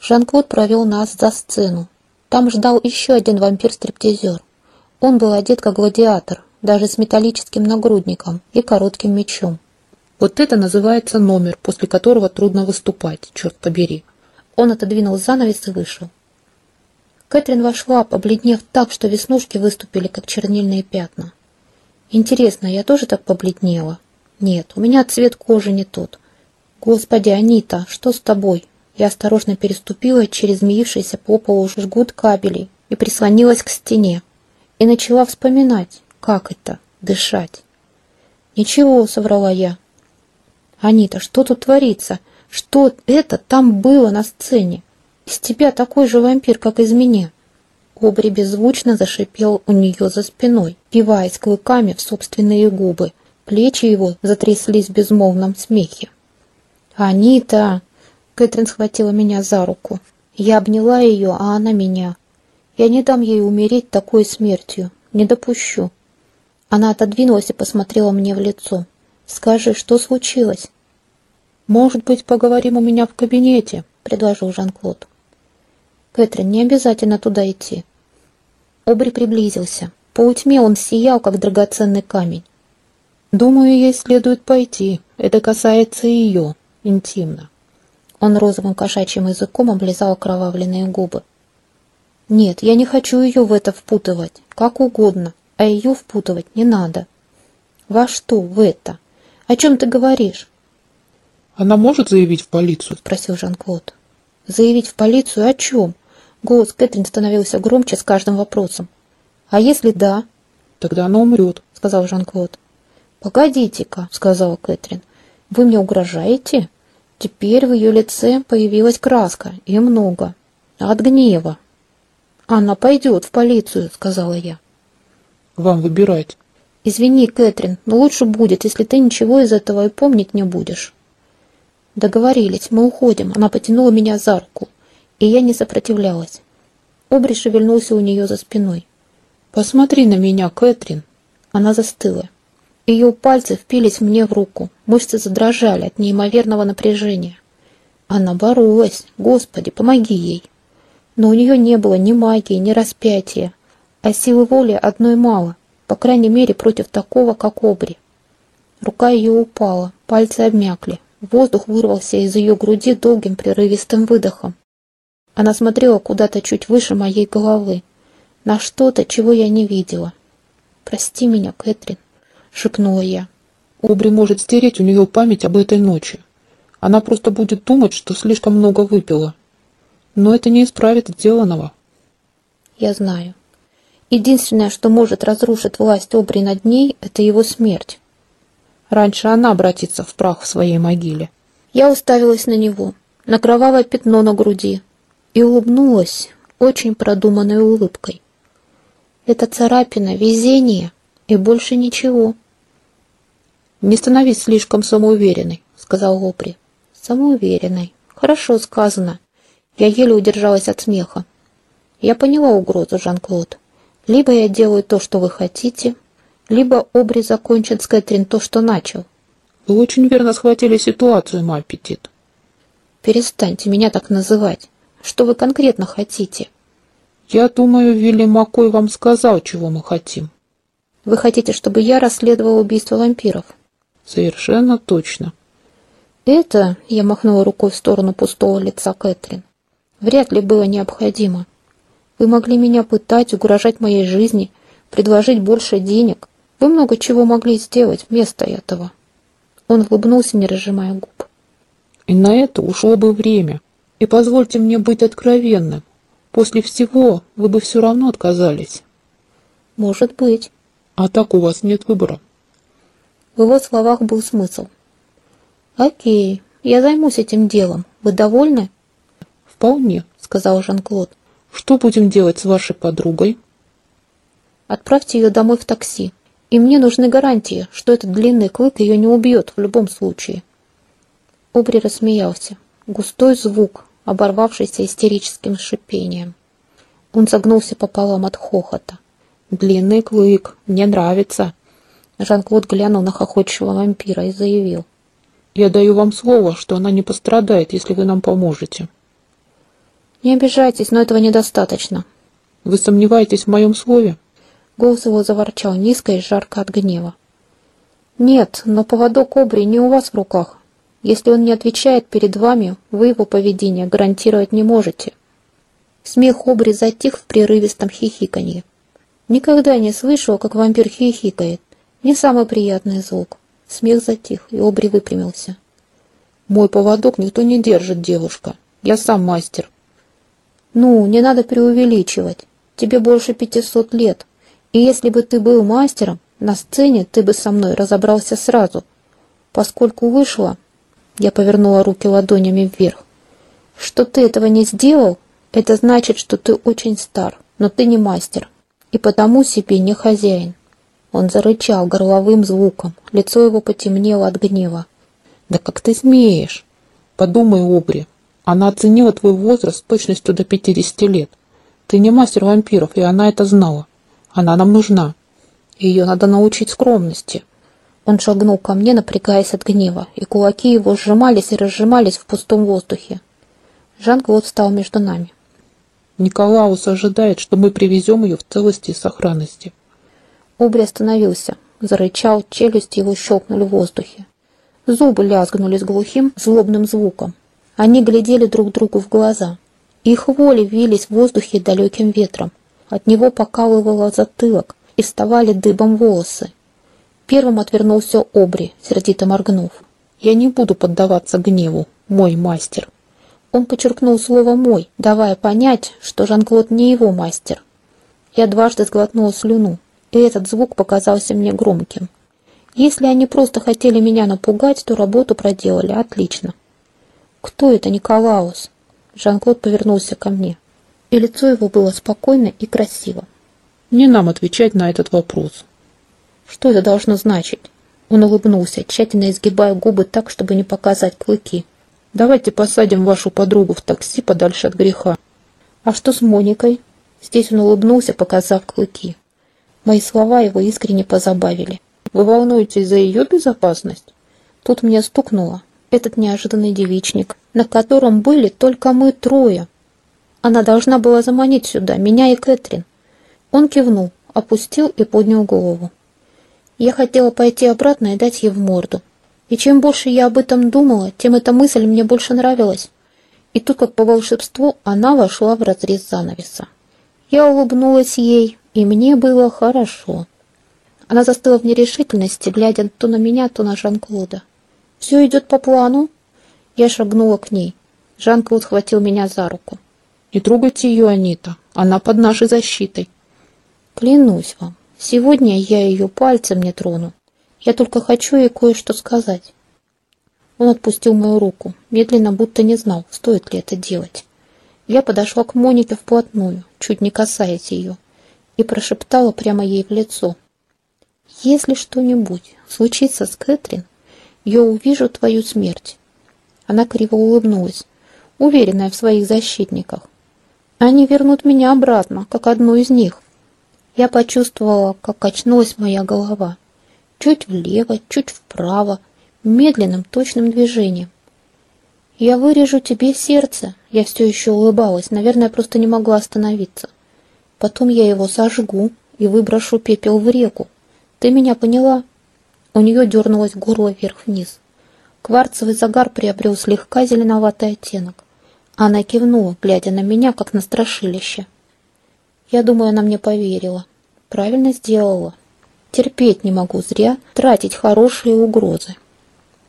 Жан-Клод провел нас за сцену. Там ждал еще один вампир-стриптизер. Он был одет как гладиатор, даже с металлическим нагрудником и коротким мечом. Вот это называется номер, после которого трудно выступать, черт побери. Он отодвинул занавес и вышел. Кэтрин вошла, побледнев так, что веснушки выступили, как чернильные пятна. Интересно, я тоже так побледнела? Нет, у меня цвет кожи не тот. Господи, Анита, что с тобой? Я осторожно переступила через змеившийся по полу жгут кабелей и прислонилась к стене. И начала вспоминать, как это — дышать. «Ничего», — соврала я. «Анита, что тут творится? Что это там было на сцене? Из тебя такой же вампир, как из меня». Обри беззвучно зашипел у нее за спиной, пиваясь клыками в собственные губы. Плечи его затряслись в безмолвном смехе. «Анита!» Кэтрин схватила меня за руку. Я обняла ее, а она меня. Я не дам ей умереть такой смертью. Не допущу. Она отодвинулась и посмотрела мне в лицо. «Скажи, что случилось?» «Может быть, поговорим у меня в кабинете?» — предложил Жан-Клод. «Кэтрин, не обязательно туда идти». Обри приблизился. По утьме он сиял, как драгоценный камень. «Думаю, ей следует пойти. Это касается ее. Интимно». Он розовым кошачьим языком облизал окровавленные губы. «Нет, я не хочу ее в это впутывать. Как угодно. А ее впутывать не надо». «Во что в это? О чем ты говоришь?» «Она может заявить в полицию?» — спросил Жан-Клод. «Заявить в полицию о чем?» Голос Кэтрин становился громче с каждым вопросом. «А если да?» «Тогда она умрет», — сказал Жан-Клод. «Погодите-ка», — сказала Кэтрин. «Вы мне угрожаете?» Теперь в ее лице появилась краска, и много. От гнева. «Она пойдет в полицию», — сказала я. «Вам выбирать». «Извини, Кэтрин, но лучше будет, если ты ничего из этого и помнить не будешь». Договорились, мы уходим. Она потянула меня за руку, и я не сопротивлялась. Обри шевельнулся у нее за спиной. «Посмотри на меня, Кэтрин!» Она застыла. Ее пальцы впились мне в руку, мышцы задрожали от неимоверного напряжения. Она боролась. Господи, помоги ей. Но у нее не было ни магии, ни распятия, а силы воли одной мало, по крайней мере, против такого, как Обри. Рука ее упала, пальцы обмякли, Воздух вырвался из ее груди долгим прерывистым выдохом. Она смотрела куда-то чуть выше моей головы, на что-то, чего я не видела. «Прости меня, Кэтрин», — шепнула я. Обри может стереть у нее память об этой ночи. Она просто будет думать, что слишком много выпила. Но это не исправит сделанного. Я знаю. Единственное, что может разрушить власть Обри над ней, это его смерть. Раньше она обратится в прах в своей могиле. Я уставилась на него, на кровавое пятно на груди, и улыбнулась очень продуманной улыбкой. Это царапина, везение и больше ничего. «Не становись слишком самоуверенной», — сказал Опри. «Самоуверенной. Хорошо сказано». Я еле удержалась от смеха. Я поняла угрозу, Жан-Клод. Либо я делаю то, что вы хотите, либо Обри закончит с Кэтрин то, что начал. Вы очень верно схватили ситуацию, мой аппетит. Перестаньте меня так называть. Что вы конкретно хотите? Я думаю, Вилли Маккой вам сказал, чего мы хотим. Вы хотите, чтобы я расследовал убийство вампиров? Совершенно точно. Это, я махнула рукой в сторону пустого лица Кэтрин, вряд ли было необходимо. Вы могли меня пытать, угрожать моей жизни, предложить больше денег, вы много чего могли сделать вместо этого. Он улыбнулся, не разжимая губ. И на это ушло бы время. И позвольте мне быть откровенным. После всего вы бы все равно отказались. Может быть. А так у вас нет выбора. В его словах был смысл. Окей, я займусь этим делом. Вы довольны? Вполне, сказал Жан-Клод. Что будем делать с вашей подругой? Отправьте ее домой в такси. И мне нужны гарантии, что этот длинный клык ее не убьет в любом случае. Обри рассмеялся. Густой звук, оборвавшийся истерическим шипением. Он согнулся пополам от хохота. «Длинный клык, мне нравится!» Жан-Клод глянул на хохочущего вампира и заявил. «Я даю вам слово, что она не пострадает, если вы нам поможете». Не обижайтесь, но этого недостаточно. Вы сомневаетесь в моем слове? Голос его заворчал низко и жарко от гнева. Нет, но поводок Обри не у вас в руках. Если он не отвечает перед вами, вы его поведение гарантировать не можете. Смех Обри затих в прерывистом хихиканье. Никогда не слышал, как вампир хихикает. Не самый приятный звук. Смех затих, и Обри выпрямился. Мой поводок никто не держит, девушка. Я сам мастер. Ну, не надо преувеличивать. Тебе больше пятисот лет. И если бы ты был мастером, на сцене ты бы со мной разобрался сразу. Поскольку вышла, я повернула руки ладонями вверх. Что ты этого не сделал, это значит, что ты очень стар, но ты не мастер, и потому себе не хозяин. Он зарычал горловым звуком, лицо его потемнело от гнева. Да как ты смеешь? Подумай, Обри. Она оценила твой возраст с точностью до 50 лет. Ты не мастер вампиров, и она это знала. Она нам нужна. Ее надо научить скромности. Он шагнул ко мне, напрягаясь от гнева, и кулаки его сжимались и разжимались в пустом воздухе. Жан-Клод встал между нами. Николаус ожидает, что мы привезем ее в целости и сохранности. Обри остановился, зарычал, челюсти его щелкнули в воздухе. Зубы лязгнули с глухим, злобным звуком. Они глядели друг другу в глаза. Их воли вились в воздухе далеким ветром. От него покалывало затылок, и вставали дыбом волосы. Первым отвернулся Обри, сердито моргнув. «Я не буду поддаваться гневу, мой мастер». Он подчеркнул слово «мой», давая понять, что Жан-Клод не его мастер. Я дважды сглотнула слюну, и этот звук показался мне громким. Если они просто хотели меня напугать, то работу проделали отлично. «Кто это Николаус?» Жан-Клод повернулся ко мне, и лицо его было спокойно и красиво. «Не нам отвечать на этот вопрос». «Что это должно значить?» Он улыбнулся, тщательно изгибая губы так, чтобы не показать клыки. «Давайте посадим вашу подругу в такси подальше от греха». «А что с Моникой?» Здесь он улыбнулся, показав клыки. Мои слова его искренне позабавили. Вы волнуетесь за ее безопасность? Тут мне стукнуло. Этот неожиданный девичник, на котором были только мы трое. Она должна была заманить сюда меня и Кэтрин. Он кивнул, опустил и поднял голову. Я хотела пойти обратно и дать ей в морду. И чем больше я об этом думала, тем эта мысль мне больше нравилась. И тут, как по волшебству, она вошла в разрез занавеса. Я улыбнулась ей, и мне было хорошо. Она застыла в нерешительности, глядя то на меня, то на Жан-Клода. «Все идет по плану?» Я шагнула к ней. Жан-Клод схватил меня за руку. «Не трогайте ее, Анита. Она под нашей защитой». «Клянусь вам, сегодня я ее пальцем не трону. Я только хочу ей кое-что сказать». Он отпустил мою руку, медленно, будто не знал, стоит ли это делать. Я подошла к Монике вплотную, чуть не касаясь ее, и прошептала прямо ей в лицо. Если что-нибудь случится с Кэтрин, я увижу твою смерть. Она криво улыбнулась, уверенная в своих защитниках. Они вернут меня обратно, как одну из них. Я почувствовала, как качнулась моя голова. Чуть влево, чуть вправо, медленным, точным движением. Я вырежу тебе сердце. Я все еще улыбалась, наверное, просто не могла остановиться. Потом я его сожгу и выброшу пепел в реку, ты меня поняла? У нее дернулось горло вверх-вниз. Кварцевый загар приобрел слегка зеленоватый оттенок. Она кивнула, глядя на меня, как на страшилище. Я думаю, она мне поверила. Правильно сделала. Терпеть не могу зря тратить хорошие угрозы.